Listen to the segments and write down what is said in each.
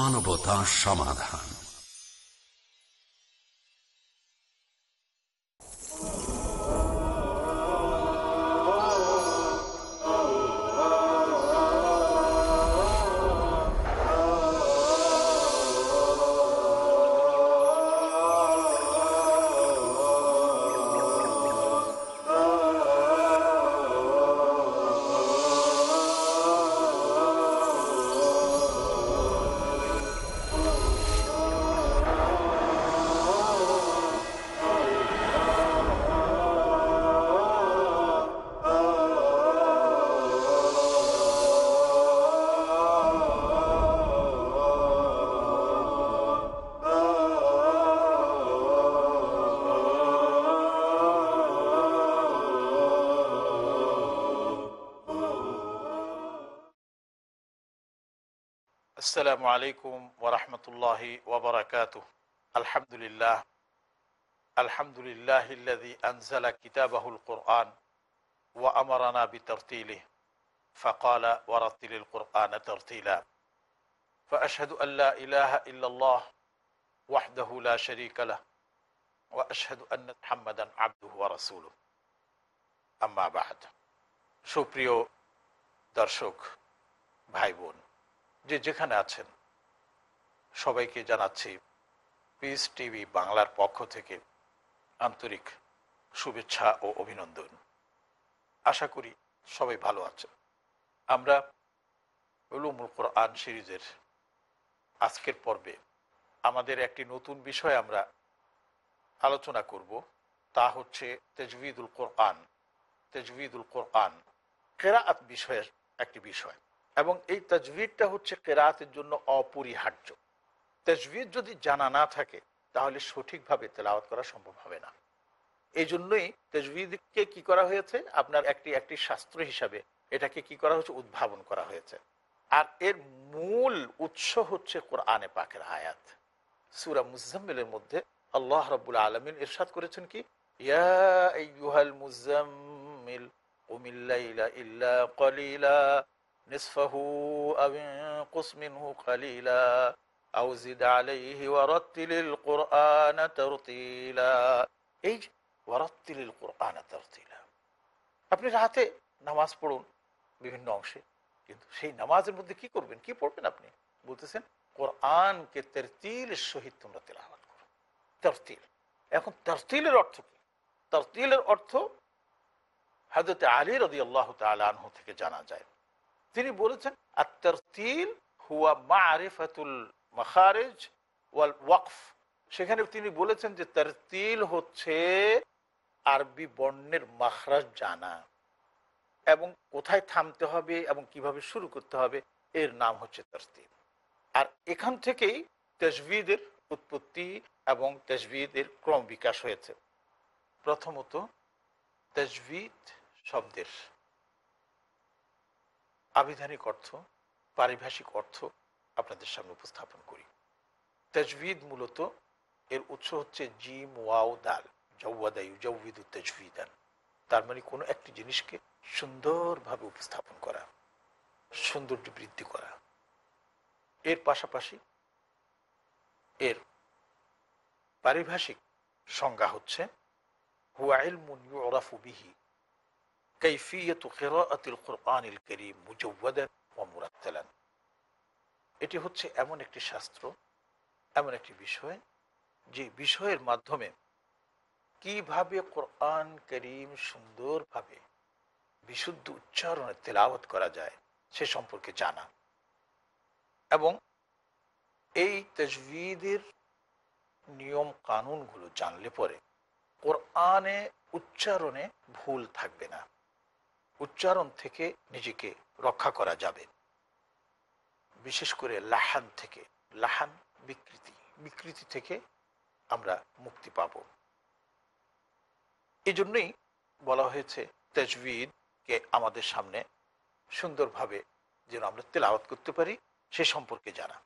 মানবতা সমাধান। السلام عليكم ورحمة الله وبركاته. الحمد لله. الحمد لله الذي أنزل كتابه القرآن وأمرنا بترتيله. فقال ورتل القرآن ترتيلا. فأشهد أن لا إله إلا الله وحده لا شريك له. وأشهد أن محمدا عبده ورسوله. أما بعد. সুপ্রিয় درشوك ভাই বোন যে যেখানে আছেন, সবাইকে জানাচ্ছি পিস টিভি বাংলার পক্ষ থেকে আন্তরিক শুভেচ্ছা ও অভিনন্দন। আশা করি সবাই ভালো আছেন। আমরা উলুমুল কোরআন সিরিজের আজকের পর্বে আমাদের একটি নতুন বিষয় আমরা আলোচনা করব, তা হচ্ছে তেজবিদুল কোরআন। তেজবিদুল কোরআন কেরাত বিষয়ের একটি বিষয়। এবং এই তাজবিদটা হচ্ছে কেরাতের জন্য অপরিহার্য। তাজবিদ যদি জানা না থাকে, তাহলে সঠিকভাবে তেলাওয়াত করা সম্ভব হবে না। এই জন্যই তাজবিদকে কি করা হয়েছে? আপনার একটি একটি শাস্ত্র হিসাবে এটাকে কি করা হচ্ছে উদ্ভাবন করা হয়েছে। আর এর মূল উৎস হচ্ছে কোরআনে পাকের আয়াত। সুরা মুজাম্মিলের মধ্যে আল্লাহ রব্বুল আলমিন ইরশাদ করেছেন কি? ইয়া মুজাম্মিল نصفه أو انقص منه قليلا أو زد عليه ورتل القرآن ترتيلا এই ওয়ারাত্তিল কোরআন তারতিলা আপনি রাতে নামাজ পড়ুন বিভিন্ন অংশে কিন্তু সেই নামাজের মধ্যে কি করবেন কি পড়বেন আপনি বলতেছেন কোরআনকে তেরতিলের সহিত তোমরা তেলাহাত করো তরতিল এখন তরতিলের অর্থ কি তরতিলের অর্থ হাজরতে আলী রদি আল্লাহ তালহ থেকে জানা যায় তিনি বলেছেন আত্মারতিল হুয়া মারিফাতুল মাখারেজ ওয়াল ওয়াকফ। সেখানে তিনি বলেছেন যে, তারতিল হচ্ছে আরবি বর্ণের মাখরাজ জানা এবং কোথায় থামতে হবে এবং কীভাবে শুরু করতে হবে, এর নাম হচ্ছে তারতিল। আর এখান থেকেই তেজবিদের উৎপত্তি এবং তেজবিদের ক্রম বিকাশ হয়েছে। প্রথমত, তেজবিদ শব্দের আবিধানিক অর্থ, পারিভাষিক অর্থ আপনাদের সামনে উপস্থাপন করি। তেজবিদ মূলত এর উৎস হচ্ছে জিম, ওয়াও, দাল। জৌয়াদায়ু জৌবিদু তেজবিদান। তার মানে কোনো একটি জিনিসকে সুন্দরভাবে উপস্থাপন করা, সৌন্দর্য বৃদ্ধি করা। এর পাশাপাশি এর পারিভাষিক সংজ্ঞা হচ্ছে হুয়াইল মুন ইউরাফু বিহি। কৈফিয়ত কেরাতিল কোরআনিল করিম মুজওয়াদান ও এটি হচ্ছে এমন একটি শাস্ত্র, এমন একটি বিষয়, যে বিষয়ের মাধ্যমে কীভাবে কোরআন করিম সুন্দরভাবে বিশুদ্ধ উচ্চারণে তেলাওয়াত করা যায় সে সম্পর্কে জানা। এবং এই তজবিদের নিয়ম কানুনগুলো জানলে পরে কোরআনে উচ্চারণে ভুল থাকবে না। উচ্চারণ থেকে নিজেকে রক্ষা করা যাবে। বিশেষ করে লাহান থেকে, লাহান বিকৃতি বিকৃতি থেকে আমরা মুক্তি পাব। এই জন্যই বলা হয়েছে তেজবিদকে আমাদের সামনে সুন্দরভাবে যেন আমরা তেলাওয়াত করতে পারি, সে সম্পর্কে জানা।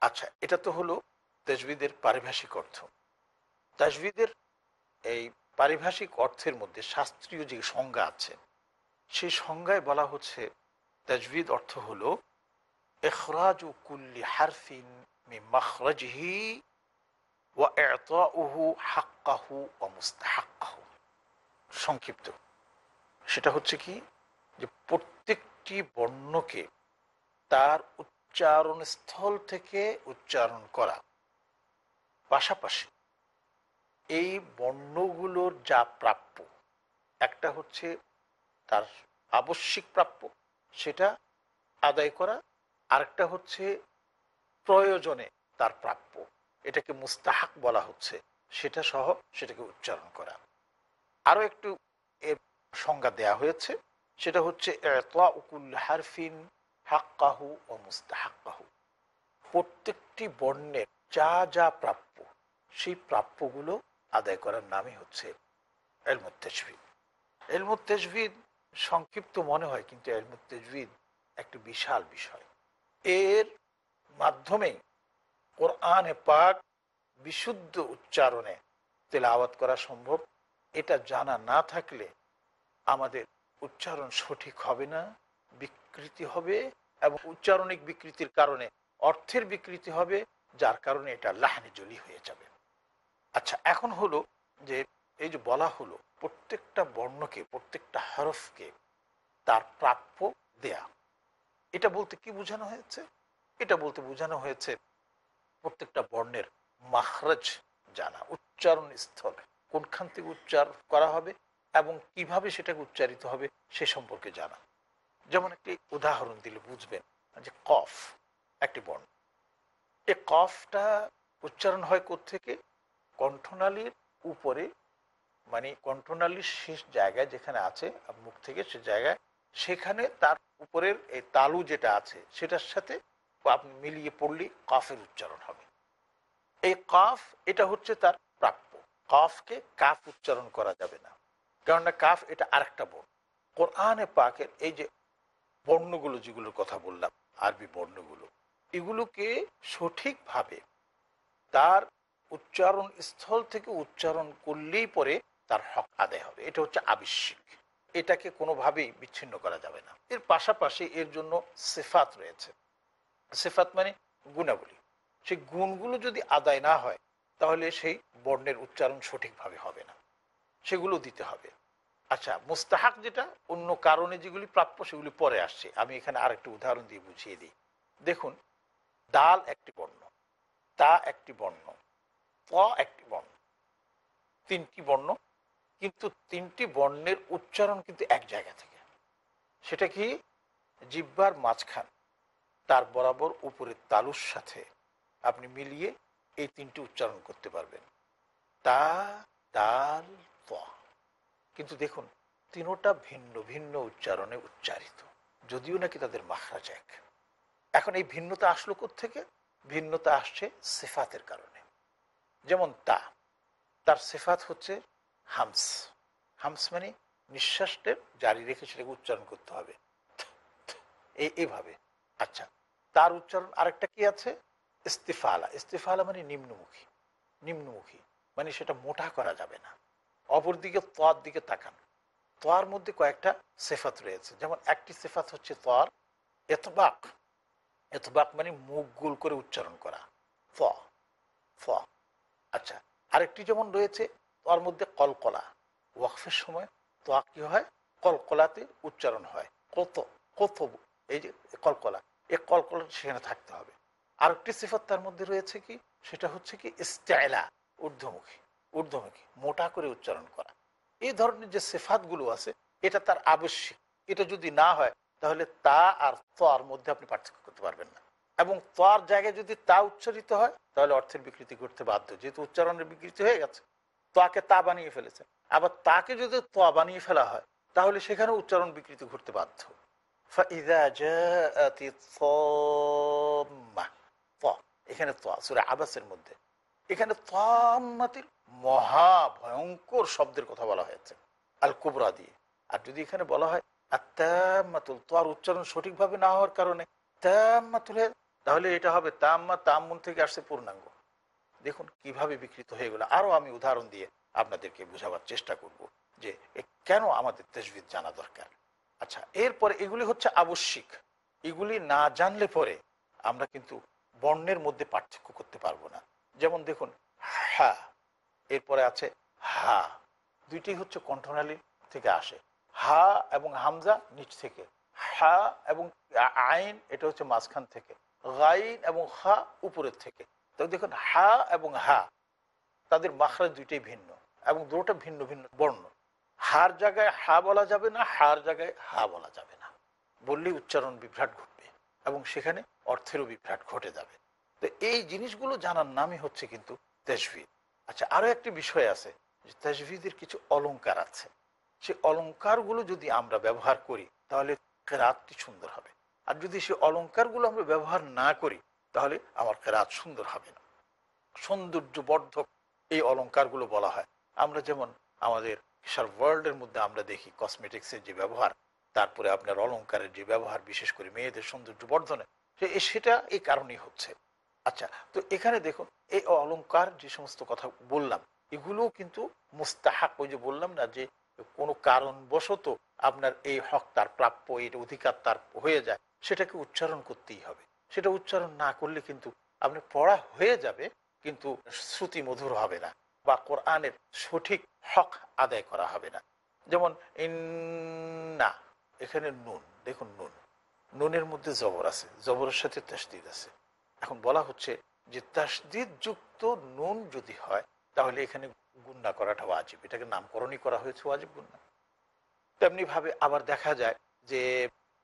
আচ্ছা এটা তো হলো তেজবিদের পারিভাষিক অর্থ। তাজবিদের এই পারিভাষিক অর্থের মধ্যে শাস্ত্রীয় যে সংজ্ঞা আছে, সেই সংজ্ঞায় বলা হচ্ছে, তাজবিদ অর্থ হলো এখরাজ কুল্লি হারফিন ওয়া হাক্কাহু সংক্ষিপ্ত। সেটা হচ্ছে কি, যে প্রত্যেকটি বর্ণকে তার উচ্চারণ স্থল থেকে উচ্চারণ করা। পাশাপাশি এই বর্ণগুলোর যা প্রাপ্য, একটা হচ্ছে তার আবশ্যিক প্রাপ্য, সেটা আদায় করা, আরেকটা হচ্ছে প্রয়োজনে তার প্রাপ্য, এটাকে মুস্তাহাক বলা হচ্ছে, সেটা সহ সেটাকে উচ্চারণ করা। আরও একটু এর সংজ্ঞা দেয়া হয়েছে, সেটা হচ্ছে হারফিন হাক্কাহু ও মুস্তাহাক্কাহু। প্রত্যেকটি বর্ণের যা যা প্রাপ্য, সেই প্রাপ্যগুলো আদায় করার নামই হচ্ছে এলমুত্তেজভিদ এলমুত্তেজভিদ সংক্ষিপ্ত মনে হয়, কিন্তু এলমুত্তেজভিদ একটি বিশাল বিষয়। এর মাধ্যমে কোরআনে পাক বিশুদ্ধ উচ্চারণে তেলাওয়াত করা সম্ভব। এটা জানা না থাকলে আমাদের উচ্চারণ সঠিক হবে না, বিকৃতি হবে এবং উচ্চারণিক বিকৃতির কারণে অর্থের বিকৃতি হবে, যার কারণে এটা লাহানি জলি হয়ে যাবে। আচ্ছা এখন হলো যে এই যে বলা হলো প্রত্যেকটা বর্ণকে, প্রত্যেকটা হরফকে তার প্রাপ্য দেয়া। এটা বলতে কি বোঝানো হয়েছে? এটা বলতে বোঝানো হয়েছে প্রত্যেকটা বর্ণের মাহরাজ জানা, উচ্চারণ স্থল, কোনখান থেকে উচ্চার করা হবে এবং কীভাবে সেটাকে উচ্চারিত হবে সে সম্পর্কে জানা। যেমন একটি উদাহরণ দিলে বুঝবেন যে কফ একটি বর্ণ। এ কফটা উচ্চারণ হয় থেকে কণ্ঠনালীর উপরে মানে কণ্ঠনালীর শেষ জায়গায় যেখানে আছে মুখ থেকে সে জায়গায় সেখানে তার উপরের এই তালু যেটা আছে, সেটার সাথে আপনি মিলিয়ে পড়লে কাফের উচ্চারণ হবে। এই কাফ, এটা হচ্ছে তার প্রাপ্য। কাফকে কাফ উচ্চারণ করা যাবে না। কেননা কাফ এটা আরেকটা বর্ণ। কোরআনে পাকের এই যে বর্ণগুলো যেগুলোর কথা বললাম, আরবি বর্ণগুলো, এগুলোকে সঠিকভাবে তার উচ্চারণ স্থল থেকে উচ্চারণ করলেই পরে তার হক আদায় হবে। এটা হচ্ছে আবশ্যিক। এটাকে কোনোভাবেই বিচ্ছিন্ন করা যাবে না। এর পাশাপাশি এর জন্য সেফাত রয়েছে। সেফাত মানে গুণাবলী। সেই গুণগুলো যদি আদায় না হয়, তাহলে সেই বর্ণের উচ্চারণ সঠিকভাবে হবে না। সেগুলো দিতে হবে। আচ্ছা মুস্তাহাক যেটা, অন্য কারণে যেগুলি প্রাপ্য সেগুলি পরে আসছে। আমি এখানে আরেকটি উদাহরণ দিয়ে বুঝিয়ে দিই। দেখুন ডাল একটি বর্ণ, তা একটি বর্ণ। প একটি বর্ণ। তিনটি বর্ণ, কিন্তু তিনটি বর্ণের উচ্চারণ কিন্তু এক জায়গা থেকে। সেটা কি? জিব্বার মাঝখান, তার বরাবর উপরের তালুর সাথে আপনি মিলিয়ে এই তিনটি উচ্চারণ করতে পারবেন। তা ডাল ত। কিন্তু দেখুন, তিনোটা ভিন্ন ভিন্ন উচ্চারণে উচ্চারিত। যদিও নাকি তাদের মাখরাজ এক। এখন এই ভিন্নতা আসলো থেকে ভিন্নতা আসছে সেফাতের কারণে। যেমন তা। তার সেফাত হচ্ছে হামস। হামস মানে নিঃশ্বাসটা জারি রেখে সেটাকে উচ্চারণ করতে হবে। এই, এইভাবে। আচ্ছা তার উচ্চারণ আরেকটা কি আছে? ইস্তিফালা। ইস্তিফালা মানে নিম্নমুখী। নিম্নমুখী মানে সেটা মোটা করা যাবে না। অপরদিকে তোয়ার দিকে তাকান। তোয়ার মধ্যে কয়েকটা সেফাত রয়েছে। যেমন একটি সেফাত হচ্ছে তোয়ার এতবাক। এতবাক মানে মুখ গোল করে উচ্চারণ করা। ফ। ফ। আচ্ছা আরেকটি যেমন রয়েছে তোয়ার মধ্যে কলকলা। ওয়াকফের সময় তোয়া কি হয়? কলকলাতে উচ্চারণ হয়। কত কত এই যে কলকলা এই কলকলা সেখানে থাকতে হবে। আরেকটি সিফাত তার মধ্যে রয়েছে কি? সেটা হচ্ছে কি স্টাইলা ঊর্ধ্বমুখী ঊর্ধ্বমুখী, মোটা করে উচ্চারণ করা। এই ধরনের যে সেফাতগুলো আছে, এটা তার আবশ্যিক। এটা যদি না হয়, তাহলে তা আর তার মধ্যে আপনি পার্থক্য করতে পারবেন না। এবং তার জায়গায় যদি তা উচ্চারিত হয়, তাহলে অর্থের বিকৃতি করতে বাধ্য। যেহেতু উচ্চারণের বিকৃতি হয়ে গেছে, তাকে তা বানিয়ে ফেলেছে। আবার তাকে যদি তা বানিয়ে ফেলা হয়, তাহলে সেখানে উচ্চারণ বিকৃতি ঘটতে বাধ্য। এখানে সুরে আবাসের মধ্যে। এখানে তাম্মাতির মহা ভয়ঙ্কর শব্দের কথা বলা হয়েছে আল কুবরা দিয়ে। আর যদি এখানে বলা হয় আত্মামাতুল তোয়ার উচ্চারণ সঠিকভাবে না হওয়ার কারণে তাম্মাতুল তাহলে এটা হবে তাম্মা, তাম্মুন থেকে আসছে পূর্ণাঙ্গ। দেখুন কীভাবে বিকৃত হয়ে গেল। আরও আমি উদাহরণ দিয়ে আপনাদেরকে বোঝাবার চেষ্টা করব যে কেন আমাদের তেজবিদ জানা দরকার। আচ্ছা এরপরে এগুলি হচ্ছে আবশ্যিক। এগুলি না জানলে পরে আমরা কিন্তু বর্ণের মধ্যে পার্থক্য করতে পারব না। যেমন দেখুন, হা, এরপরে আছে হা। দুইটি হচ্ছে কণ্ঠনালী থেকে আসে। হা এবং হামজা নিচ থেকে। হা এবং আইন, এটা হচ্ছে মাঝখান থেকে। গাইন এবং হা উপরের থেকে। তবে দেখুন, হা এবং হা, তাদের মাখরাজ দুইটাই ভিন্ন এবং দুটোটা ভিন্ন ভিন্ন বর্ণ। হার জায়গায় হা বলা যাবে না, হার জায়গায় হা বলা যাবে না। বললেই উচ্চারণ বিভ্রাট ঘটবে এবং সেখানে অর্থেরও বিভ্রাট ঘটে যাবে। তো এই জিনিসগুলো জানার নামই হচ্ছে কিন্তু তেজভিদ আচ্ছা আরও একটি বিষয় আছে যে তেজভিদের কিছু অলঙ্কার আছে। সে অলংকারগুলো যদি আমরা ব্যবহার করি, তাহলে রাতটি সুন্দর হবে। আর যদি সে অলংকারগুলো আমরা ব্যবহার না করি, তাহলে আমার কেরাত সুন্দর হবে না। সৌন্দর্যবর্ধক এই অলংকারগুলো বলা হয়। আমরা যেমন আমাদের সার ওয়ার্ল্ডের মধ্যে আমরা দেখি কসমেটিক্সের যে ব্যবহার, তারপরে আপনার অলংকারের যে ব্যবহার, বিশেষ করে মেয়েদের সৌন্দর্য বর্ধনে সেটা এই কারণেই হচ্ছে। আচ্ছা তো এখানে দেখুন, এই অলংকার যে সমস্ত কথা বললাম এগুলোও কিন্তু মুস্তাহাক, ওই যে বললাম না যে কোনো কারণবশত আপনার এই হক তার প্রাপ্য, এর অধিকার তার হয়ে যায়। সেটাকে উচ্চারণ করতেই হবে। সেটা উচ্চারণ না করলে কিন্তু আপনি পড়া হয়ে যাবে, কিন্তু শ্রুতি মধুর হবে না বা কোরআনের সঠিক হক আদায় করা হবে না। যেমন, ইন্না এখানে নুন, দেখুন নুন। নুনের মধ্যে জবর আছে, জবরের সাথে তাসদিদ আছে। এখন বলা হচ্ছে যে তাসদিদ যুক্ত নুন যদি হয়, তাহলে এখানে গুন্না করাটা ওয়াজিব। এটাকে নামকরণই করা হয়েছে ওয়াজিব গুন্না। তেমনি ভাবে আবার দেখা যায় যে,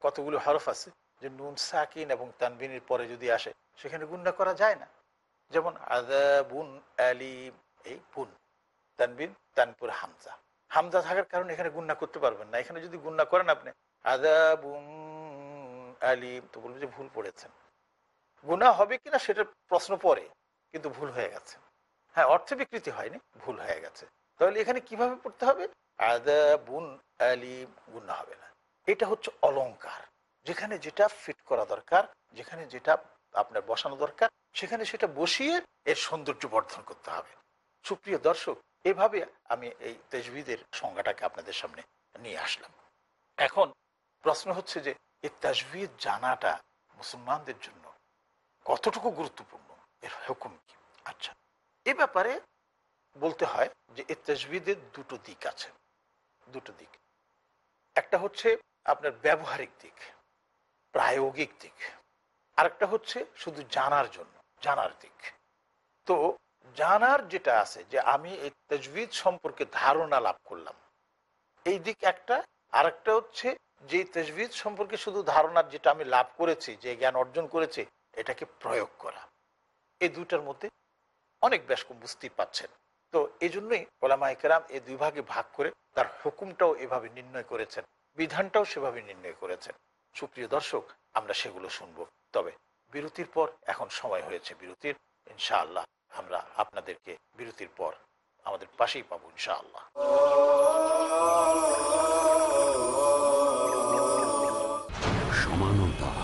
কতগুলো হরফ আছে যে নুন সাকিন এবং তানবিনের পরে যদি আসে, সেখানে গুন্না করা যায় না। যেমন আদাবুন আলিম, এই বুন তানবিন তানপুর হামজা। হামজা থাকার কারণে এখানে গুন্না করতে পারবেন না। এখানে যদি গুন্না করেন আপনি আদাবুন আলিম, তো বলবেন যে ভুল পড়েছেন। গুণা হবে কিনা সেটা প্রশ্ন পরে কিন্তু ভুল হয়ে গেছে। হ্যাঁ অর্থ বিকৃতি হয়নি, ভুল হয়ে গেছে। তাহলে এখানে কীভাবে পড়তে হবে? আদাবুন আলিম গুন্না হবে না। এটা হচ্ছে অলংকার। যেখানে যেটা ফিট করা দরকার, যেখানে যেটা আপনার বসানো দরকার, সেখানে সেটা বসিয়ে এর সৌন্দর্য বর্ধন করতে হবে। সুপ্রিয় দর্শক, এভাবে আমি এই তেজবিদের সংজ্ঞাটাকে আপনাদের সামনে নিয়ে আসলাম। এখন প্রশ্ন হচ্ছে যে, এই তাজবিদ জানাটা মুসলমানদের জন্য কতটুকু গুরুত্বপূর্ণ? এর হুকুম কি? আচ্ছা এ ব্যাপারে বলতে হয় যে, এই তাজবিদের দুটো দিক আছে। দুটো দিক। একটা হচ্ছে আপনার ব্যবহারিক দিক। প্রায়োগিক দিক। আরেকটা হচ্ছে শুধু জানার জন্য, জানার দিক। তো জানার যেটা আছে যে আমি এই তজবিদ সম্পর্কে ধারণা লাভ করলাম। এই দিক একটা, আরেকটা হচ্ছে যে তজবিদ সম্পর্কে শুধু ধারণার যেটা আমি লাভ করেছি, যে জ্ঞান অর্জন করেছি, এটাকে প্রয়োগ করা। এই দুইটার মধ্যে অনেক বেশ কম বুঝতেই পাচ্ছেন। তো এই জন্যই ওলামাই কেরাম এই দুই ভাগে ভাগ করে তার হুকুমটাও এভাবে নির্ণয় করেছেন, বিধানটাও সেভাবে নির্ণয় করেছেন। সুপ্রিয় দর্শক, আমরা সেগুলো শুনব। তবে বিরতির পর, এখন সময় হয়েছে বিরতির। ইনশাআল্লাহ, আমরা আপনাদেরকে বিরতির পর আমাদের পাশেই পাবো ইনশাআল্লাহ।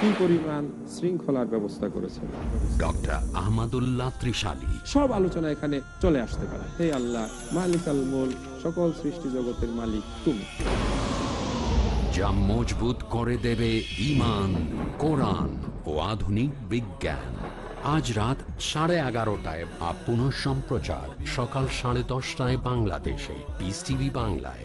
কি পরিমাণ শৃঙ্খলার ব্যবস্থা করেছে ডক্টর আহমদুল্লাহ ত্রিশালী। সব আলোচনা এখানে চলে আসতে পারে। হে আল্লাহ মালিক আল মোল সকল সৃষ্টি জগতের মালিক তুমি। যা মজবুত করে দেবে ইমান কোরআন ও আধুনিক বিজ্ঞান। আজ রাত সাড়ে এগারোটায় বা পুনঃ সম্প্রচার সকাল সাড়ে দশটায় বাংলাদেশে। পিস টিভি বাংলায়।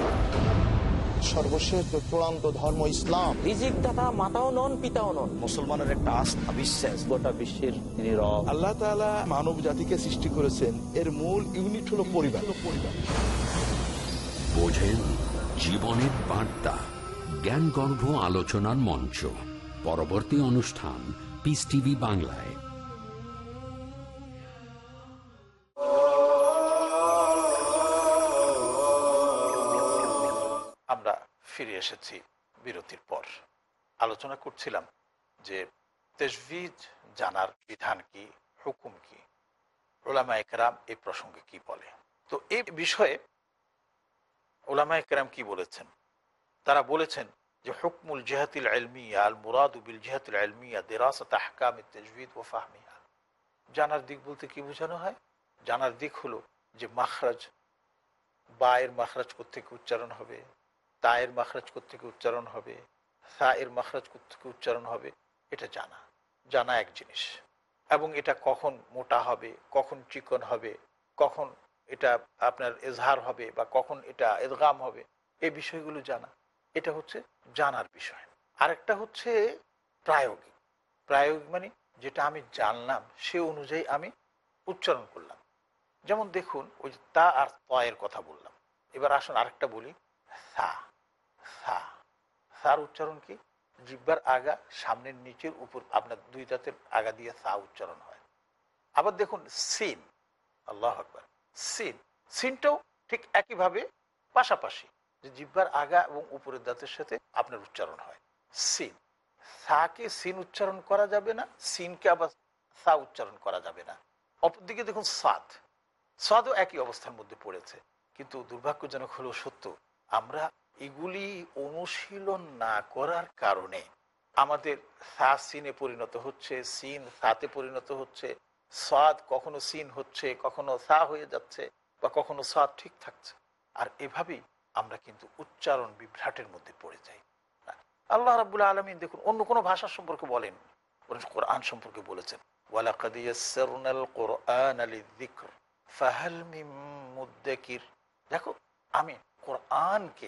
সর্বশেষ চূড়ান্ত ধর্ম ইসলাম রিজিক দাতা মাতাও নন পিতাও নন। মুসলমানের একটা আস্থা বিশ্বাস। গোটা বিশ্বের তিনি রব। আল্লাহ তাআলা মানব জাতিকে সৃষ্টি করেছেন। এর মূল ইউনিট হলো পরিবার। পরিবার বোঝেন জীবনের বার্তা জ্ঞানগর্ভ আলোচনার মঞ্চ। পরবর্তী অনুষ্ঠান পিস টিভি বাংলায়। ফিরে এসেছি বিরতির পর। আলোচনা করছিলাম যে তেজভিজ জানার বিধান কি, হুকুম কি? ওলামা একরাম এই প্রসঙ্গে কি বলে? তো এই বিষয়ে ওলামা একরাম কি বলেছেন? তারা বলেছেন যে হুকমুল জেহাতিল আলমিয়া, আল মুরাদ বিল জেহাতিল আলমিয়া, দেরাসত আহকাম তেজভিদ ও ফাহমিয়া জানার দিক বলতে কি বোঝানো হয়? জানার দিক হলো যে মাখরাজ বায়ের মাখরাজ থেকে উচ্চারণ হবে? তায়ের মাখরাজ থেকে উচ্চারণ হবে সা এর মাখরাজ থেকে উচ্চারণ হবে, এটা জানা। জানা এক জিনিস। এবং এটা কখন মোটা হবে, কখন চিকন হবে, কখন এটা আপনার এজহার হবে বা কখন এটা এদগাম হবে এই বিষয়গুলো জানা। এটা হচ্ছে জানার বিষয়। আরেকটা হচ্ছে প্রায়োগিক। প্রায়োগিক মানে যেটা আমি জানলাম, সে অনুযায়ী আমি উচ্চারণ করলাম। যেমন দেখুন, ওই তা আর তয়ের কথা বললাম। এবার আসুন আরেকটা বলি, সা। সা সার উচ্চারণ কি? জিব্বার আগা সামনের নিচের উপর, আপনার দুই দাঁতের আগা দিয়ে সা উচ্চারণ হয়। আবার দেখুন, সিন, আল্লাহ আকবর, সিন, সিনটাও ঠিক একইভাবে পাশাপাশি যে জিব্বার আগা এবং উপরের দাঁতের সাথে আপনার উচ্চারণ হয়। সিন, সাকে সিন উচ্চারণ করা যাবে না, সিনকে আবার সা উচ্চারণ করা যাবে না। অপরদিকে দেখুন, সাদ, সাদও একই অবস্থার মধ্যে পড়েছে। কিন্তু দুর্ভাগ্যজনক হলো সত্য, আমরা এগুলি অনুশীলন না করার কারণে আমাদের সা সিনে পরিণত হচ্ছে, সিন সাতে পরিণত হচ্ছে, সাদ কখনো সিন হচ্ছে, কখনো সা হয়ে যাচ্ছে বা কখনো সাদ ঠিক থাকছে। আর এভাবেই আমরা কিন্তু উচ্চারণ বিভ্রাটের মধ্যে পড়ে যাই। আল্লাহ রাবুল্লাহ আলমিন দেখুন, অন্য কোনো ভাষা সম্পর্কে বলেন কোরআন সম্পর্কে বলেছেন দেখো, আমি কোরআনকে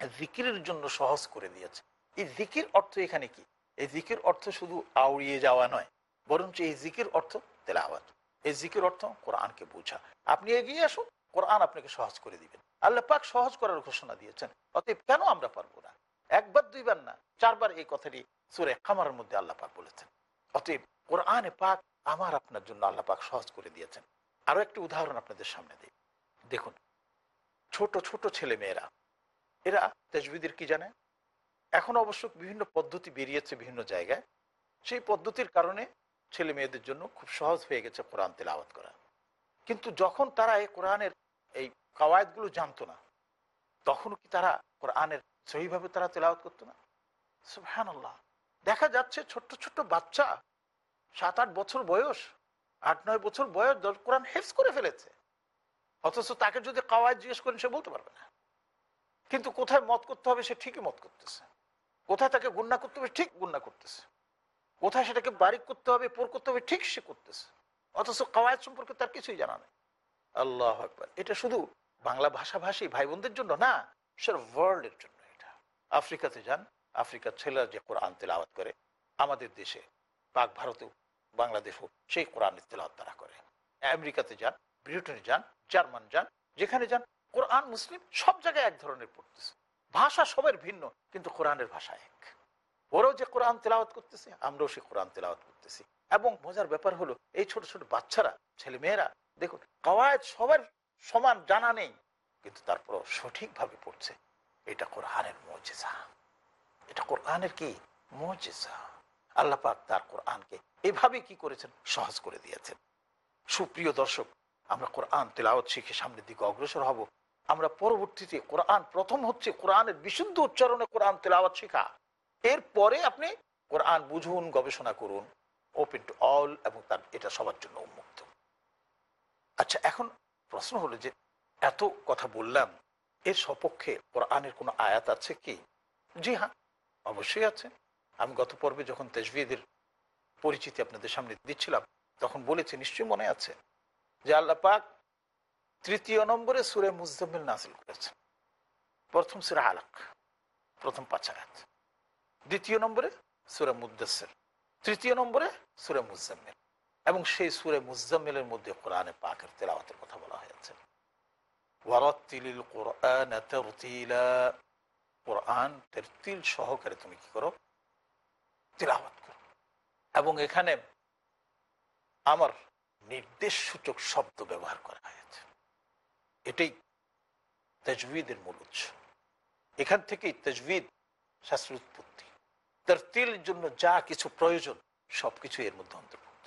জিকিরের জন্য সহজ করে দিয়েছি। এই জিকির অর্থ এখানে কি? এই জিকির অর্থ শুধু আউড়িয়ে যাওয়া নয়, বরঞ্চ এই জিকির অর্থ তেলাওয়াত। এই জিকির অর্থ কোরআনকে বোঝা। আপনি এগিয়ে আসুন, কোরআন আপনাকে সহজ করে দিবেন। আল্লাহ পাক সহজ করার ঘোষণা দিয়েছেন, অতএব কেন আমরা পারব না? একবার, দুইবার না, চারবার এই কথাটি সুরে খামারের মধ্যে আল্লাহ পাক বলেছেন। অতএব কোরআনে পাক আমার আপনার জন্য আল্লাহ পাক সহজ করে দিয়েছেন। আরও একটি উদাহরণ আপনাদের সামনে দিই। দেখুন, ছোট ছোট ছেলে মেয়েরা এরা তেজবিদের কি জানে? এখন অবশ্য বিভিন্ন পদ্ধতি বেরিয়েছে বিভিন্ন জায়গায়। সেই পদ্ধতির কারণে ছেলে মেয়েদের জন্য খুব সহজ হয়ে গেছে কোরআন তেলাওয়াত করা। কিন্তু যখন তারা এই কোরআনের এই কাওয়ায়তগুলো জানতো না, তখনও কি তারা কোরআনের সহিভাবে তারা তেলাওয়াত করতো না? সুহান আল্লাহ দেখা যাচ্ছে ছোট্ট ছোট্ট বাচ্চা সাত আট বছর বয়স আট নয় বছর বয়স, কোরআন হেফস করে ফেলেছে। অথচ তাকে যদি কাওয়ায় জিজ্ঞেস করেন, সে বলতে পারবে না। কিন্তু কোথায় মত করতে হবে সে ঠিকই মত করতেছে। কোথায় তাকে গুন্না করতে হবে ঠিক গুন্না করতেছে। কোথায় সেটাকে বারিক করতে হবে, পোর করতে হবে ঠিক সে করতেছে। অথচ কাওয়ায়ত সম্পর্কে তার কিছুই জানা নেই। আল্লাহ আকবর। এটা শুধু বাংলা ভাষাভাষী ভাই বোনদের জন্য না সারা ওয়ার্ল্ডের জন্য এটা। আফ্রিকাতে যান, আফ্রিকার ছেলেরা যে কোরআন তেলাওয়াত করে, আমাদের দেশে, পাক ভারতেও, বাংলাদেশও সেই কোরআন তেলাওয়াত তারা করে। আমেরিকাতে যান, ব্রিটেনে যান, জার্মান যান, যেখানে যান কোরআন, মুসলিম সব জায়গায় এক ধরনের পড়তেছে। ভাষা সবার ভিন্ন, কিন্তু কোরআনের ভাষা এক। ওরাও যে কোরআন তেলাওয়াত করতেছে, আমরাও সে কোরআন তেলাওয়াত করতেছি। এবং মজার ব্যাপার হলো, এই ছোট ছোট বাচ্চারা ছেলে মেয়েরা দেখুন কওয়ায়ত সবার সমান জানা নেই, কিন্তু তারপর সঠিকভাবে পড়ছে, এটা কোরআনের মজেজা। এটা কোরআনের কি? মজেজা। আল্লাহ পাক তার কোরআনকে এভাবে কি করেছেন? সহজ করে দিয়েছেন। সুপ্রিয় দর্শক, আমরা কোরআন তেলাওয়াত শিখে সামনের দিকে অগ্রসর হব। আমরা পরবর্তীতে কোরআন, প্রথম হচ্ছে কোরআনের বিশুদ্ধ উচ্চারণে কোরআন তেলাওয়াত শেখা। এরপরে আপনি কোরআন বুঝুন, গবেষণা করুন ওপেন টু অল এবং তার, এটা সবার জন্য উন্মুক্ত। আচ্ছা এখন প্রশ্ন হলো যে এত কথা বললাম, এর সপক্ষে কোরআনের কোনো আয়াত আছে কি? জি হ্যাঁ অবশ্যই আছে। আমি গত পর্বে যখন তেজবিদের পরিচিতি আপনাদের সামনে দিচ্ছিলাম, তখন বলেছি, নিশ্চয়ই মনে আছে যে আল্লাহ পাক তৃতীয় নম্বরে সুরে মুজমিল নাসিল করেছেন প্রথম সুরে আলাক, প্রথম পাঁচ দ্বিতীয় নম্বরে সুরে মুদাসের তৃতীয় নম্বরে সুরে মুজাম্মিল এবং সেই সুরে মুজাম্মিলের মধ্যে কোরআনে পাকের তেলাওয়াতের কথা বলা হয়েছে। কোরআন কোরআন সহকারে তুমি কি করো? তেলাওয়াত করো। এবং এখানে আমার নির্দেশ সূচক শব্দ ব্যবহার করা হয়েছে। এটাই তেজবিদের মূল উৎস। এখান থেকেই তেজবিদ শাস্ত্রের উৎপত্তি। তেরতিল জন্য যা কিছু প্রয়োজন, সবকিছু এর মধ্যে অন্তর্ভুক্ত।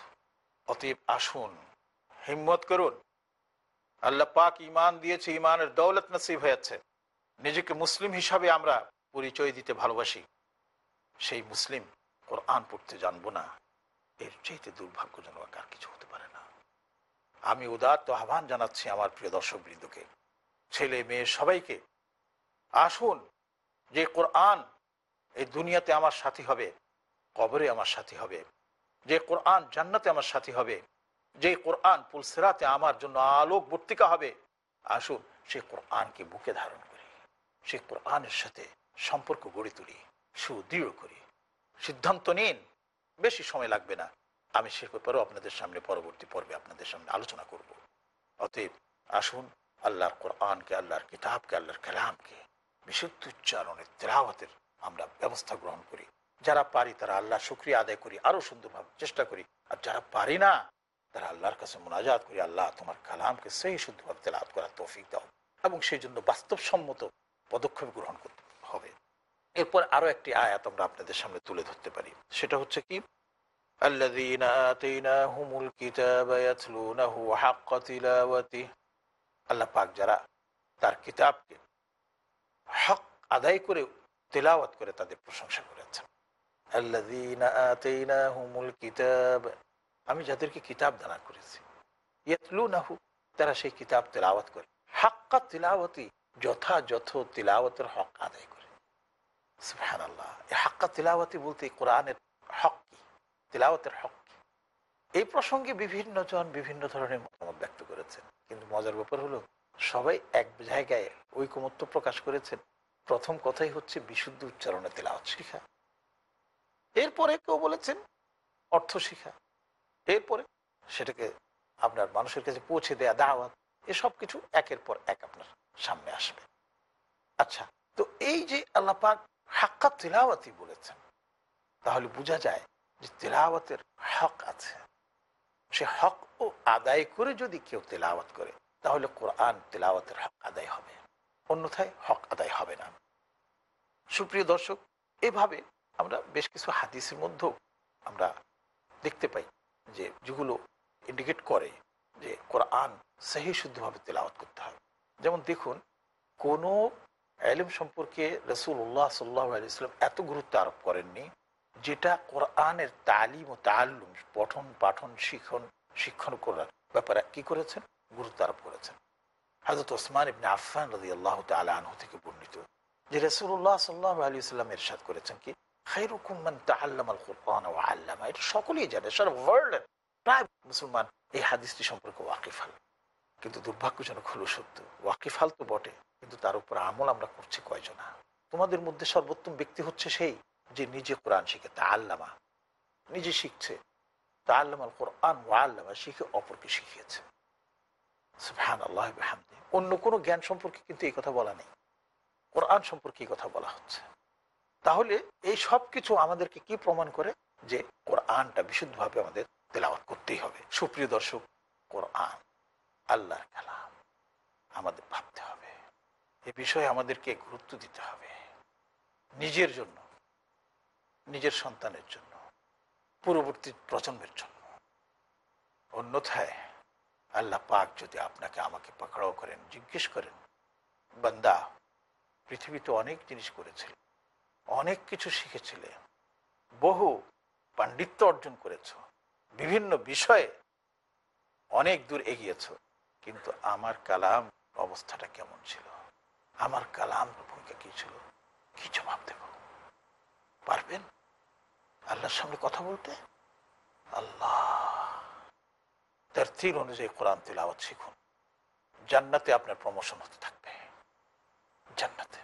অতএব আসুন, হিম্মত করুন। আল্লাহ পাক ইমান দিয়েছে ইমানের দৌলত নসিব হয়েছে নিজেকে মুসলিম হিসাবে আমরা পরিচয় দিতে ভালোবাসি। সেই মুসলিম কোরআন পড়তে জানব না, এর চাইতে দুর্ভাগ্যজনক আর কিছু আমি উদাত্ত আহ্বান জানাচ্ছি আমার প্রিয় দর্শক বৃন্দকে ছেলে, মেয়ে, সবাইকে। আসুন, যে কোরআন এই দুনিয়াতে আমার সাথী হবে, কবরে আমার সাথী হবে, যে কোরআন জান্নাতে আমার সাথী হবে, যে কোরআন পুলসেরাতে আমার জন্য আলোক বর্তিকা হবে, আসুন সে কোরআনকে বুকে ধারণ করি, সে কোরআনের সাথে সম্পর্ক গড়ে তুলি, সুদৃঢ় করি। সিদ্ধান্ত নিন, বেশি সময় লাগবে না। আমি সে ব্যাপারেও আপনাদের সামনে পরবর্তী পর্বে আপনাদের সামনে আলোচনা করব। অতএব আসুন, আল্লাহর কোরআনকে, আল্লাহর কিতাবকে, আল্লাহর কালামকে বিশুদ্ধ উচ্চারণের তেলাওয়াতের আমরা ব্যবস্থা গ্রহণ করি। যারা পারি তারা আল্লাহ শুক্রিয়া আদায় করি আরও সুন্দরভাবে চেষ্টা করি। আর যারা পারি না, তারা আল্লাহর কাছে মোনাজাত করি, আল্লাহ তোমার কালামকে সেই শুদ্ধভাবে তেলাওয়াত করার তৌফিক দাও। এবং সেই জন্য বাস্তবসম্মত পদক্ষেপ গ্রহণ করতে হবে। এরপর আরও একটি আয়াত আমরা আপনাদের সামনে তুলে ধরতে পারি। সেটা হচ্ছে কি? الذين آتيناهم الكتاب يتلونه حق تلاوته আল্লাহ পাক যারা তার কিতাবকে হক আদায় করে তেলাওয়াত করে তাদের প্রশংসা করেছেন الذين آتيناهم الكتاب আমি যাদেরকে কিতাব দানা করেছি ইয়াতলুনাহু তারা সেই কিতাব তেলাওয়াত করে হাক্কা তিলাওয়াতি যথাযথ তিলাওয়াতের হক আদায় করে সুবহানাল্লাহ এই হাক্কা তিলাওয়াতি বলতে কোরআনের হক কি তিলাওয়াতের হক এই প্রসঙ্গে বিভিন্ন জন বিভিন্ন ধরনের মতামত ব্যক্ত করেছেন। কিন্তু মজার ব্যাপার হলো, সবাই এক জায়গায় ঐকমত্য প্রকাশ করেছেন। প্রথম কথাই হচ্ছে বিশুদ্ধ উচ্চারণে তেলাওয়াত শিখা। এরপরে কেউ বলেছেন অর্থ শিখা। এরপরে সেটাকে আপনার মানুষের কাছে পৌঁছে দেয়া, দাওয়াত, এসব কিছু একের পর এক আপনার সামনে আসবে। আচ্ছা তো এই যে আল্লাপাক হাক্কা তেলাওয়াতি বলেছেন, তাহলে বোঝা যায় যে তেলাওয়াতের হক আছে। সে হক ও আদায় করে যদি কেউ তেলাওয়াত করে, তাহলে কোরআন তেলাওয়াতের হক আদায় হবে। অন্যথায় হক আদায় হবে না। সুপ্রিয় দর্শক, এভাবে আমরা বেশ কিছু হাদিসের মধ্যেও আমরা দেখতে পাই যে যেগুলো ইন্ডিকেট করে যে কোরআন সহি শুদ্ধভাবে তেলাওয়াত করতে হবে যেমন দেখুন, কোনো এলিম সম্পর্কে রসুল্লাহ সাল্লাহ আলিয়াল্লাম এত গুরুত্ব আরোপ করেননি যেটা কোরআনের তালিম ও তাল্লুম পঠন, পাঠন, শিখন, শিক্ষণ করার ব্যাপারে কি করেছেন? গুরুত্ব আরোপ করেছেন। হাজরত ওসমান ইবনে আফান রাজি আল্লাহ আনহু থেকে বর্ণিত যে রসুল্লাহ সাল্লাহ আলী সাল্লাম এরশাদ করেছেন কি সকলেই মুসলমান এই হাদিসটি সম্পর্কে ওয়াকিফাল। কিন্তু দুর্ভাগ্যজনক হলো সত্য তো বটে, কিন্তু তার উপর আমল আমরা করছি কয়জনা? তোমাদের মধ্যে সর্বোত্তম ব্যক্তি হচ্ছে সেই যে নিজে কোরআন শিখে, তা আল্লামা নিজে শিখছে। তা আল্লামাল কোরআন ও আল্লামা শিখে, অপরকে শিখিয়েছে। সুবহান আল্লাহ অন্য কোনো জ্ঞান সম্পর্কে কিন্তু এই কথা বলা নেই। কোরআন সম্পর্কে এই কথা বলা হচ্ছে। তাহলে এই সব কিছু আমাদেরকে কি প্রমাণ করে? যে কোরআনটা বিশুদ্ধভাবে আমাদের তেলাওয়াত করতেই হবে। সুপ্রিয় দর্শক, কোরআন আল্লাহর কালাম। আমাদের ভাবতে হবে। এ বিষয়ে আমাদেরকে গুরুত্ব দিতে হবে। নিজের জন্য। নিজের সন্তানের জন্য, পূর্ববর্তী প্রজন্মের জন্য। অন্যথায় আল্লাহ পাক যদি আপনাকে আমাকে পাকড়াও করেন, জিজ্ঞেস করেন, বান্দা, পৃথিবীতে অনেক জিনিস করেছিল, অনেক কিছু শিখেছিলে, বহু পাণ্ডিত্য অর্জন করেছ, বিভিন্ন বিষয়ে অনেক দূর এগিয়েছ, কিন্তু আমার কালাম অবস্থাটা কেমন ছিল? আমার কালাম ভূমিকা কি ছিল? কি জবাব দেব? পারবেন? আল্লাহর সামনে কথা বলতে? আল্লাহ। তার তীর অনুযায়ী কোরআন তেলাওয়াত শিখুন। জান্নাতে আপনার প্রমোশন হতে থাকবে। জান্নাতে।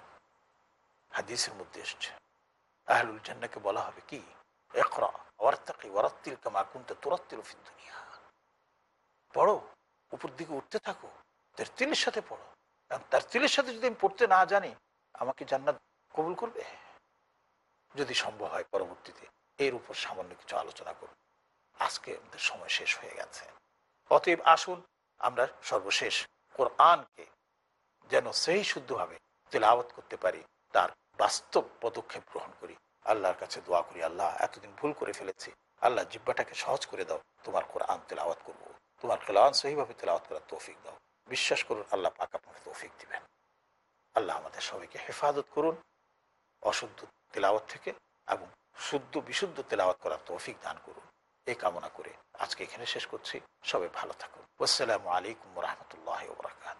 হাদিসের মধ্যে এসছে। আহলুল জান্নাকে বলা হবে কি? একরা পড়ো, উপর দিকে উঠতে থাকো, তার তিলের সাথে পড়ো। তার তিলের সাথে যদি আমি পড়তে না জানি, আমাকে জান্নাত কবুল করবে? যদি সম্ভব হয় পরবর্তীতে। এর উপর সামান্য কিছু আলোচনা করব আজকে আমাদের সময় শেষ হয়ে গেছে। অতএব আসুন, আমরা সর্বশেষ কোরআনকে যেন সেই শুদ্ধভাবে তেলাওয়াত করতে পারি, তার বাস্তব পদক্ষেপ গ্রহণ করি। আল্লাহর কাছে দোয়া করি, আল্লাহ এতদিন ভুল করে ফেলেছি, আল্লাহ জিব্বাটাকে সহজ করে দাও, তোমার কোরআন তেলাওয়াত করব। তোমার কোরআন সহিভাবে তেলাওয়াত করার তৌফিক দাও। বিশ্বাস করুন, আল্লাহ পাক আপনাকে তৌফিক দিবেন। আল্লাহ আমাদের সবাইকে হেফাজত করুন, অশুদ্ধ তেলাওয়াত থেকে এবং শুদ্ধ, বিশুদ্ধ তেলাওয়াত করার তৌফিক দান করুন। এই কামনা করে আজকে এখানে শেষ করছি। সবাই ভালো থাকুন। আসসালামু আলাইকুম রহমতুল্লাহ বরাকাত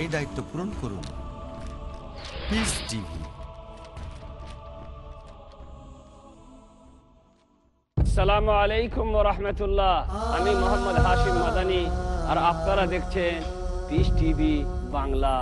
এই দায়িত্ব পূরণ করুন। সালামু আলাইকুম রহমতুল্লাহ। আমি মোহাম্মদ হাশিম মাদানি, আর আপনারা দেখছেন পিস টিভি বাংলা।